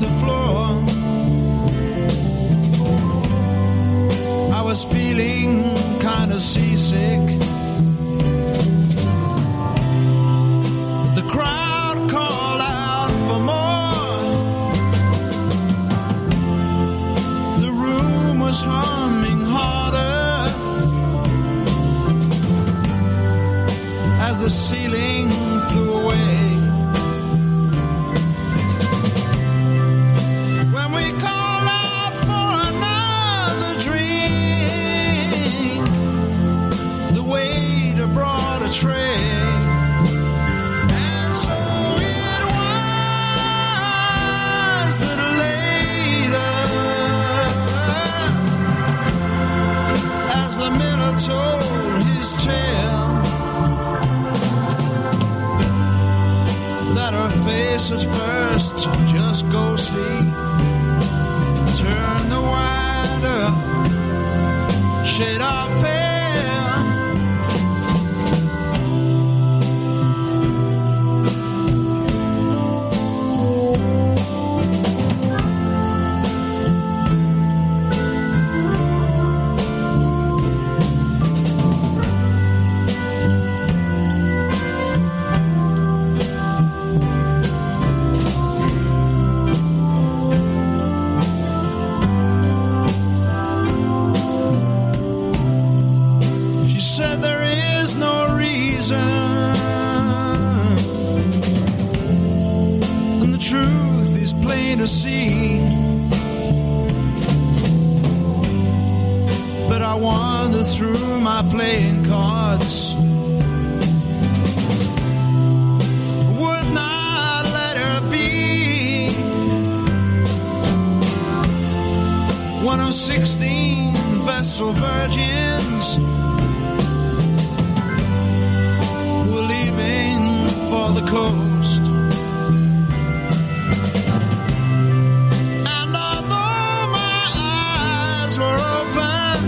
the floor. I was feeling kinda seasick. The crowd called out for more. The room was humming. Miller told his tale, that her face at first just ghostly turn said there is no reason, and the truth is plain to see. But I wander through my playing cards. Would not let her be one of sixteen vessel virgins coast. And although my eyes were open,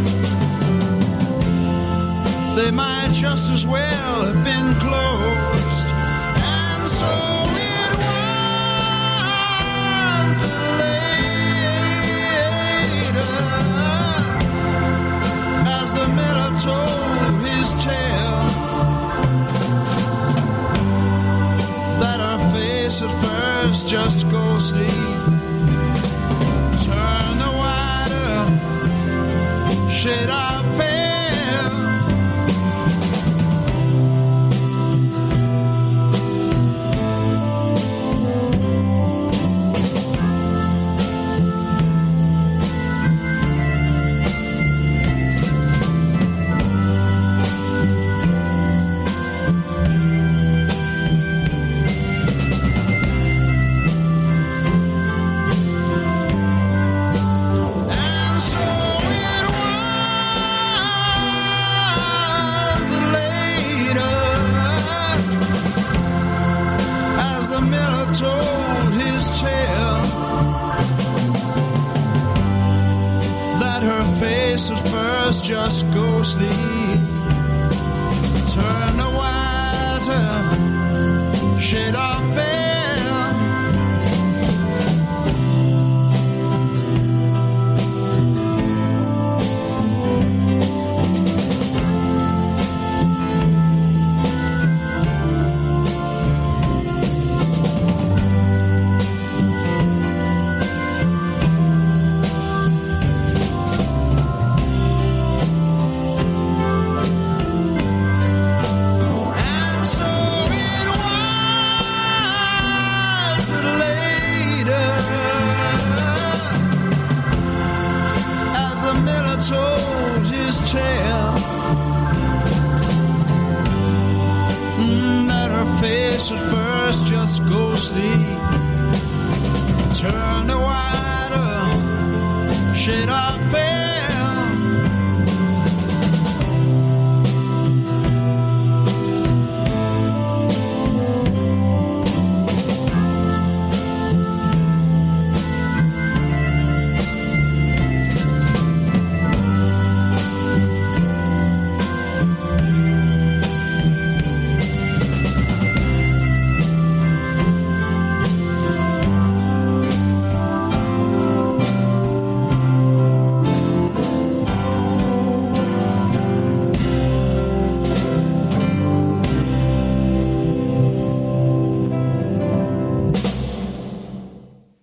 they might just as well have been closed. And so face at first just ghostly turn the wider shade of first just ghostly. Turned a whiter shade of just ghostly turned a whiter eh? shade of pale.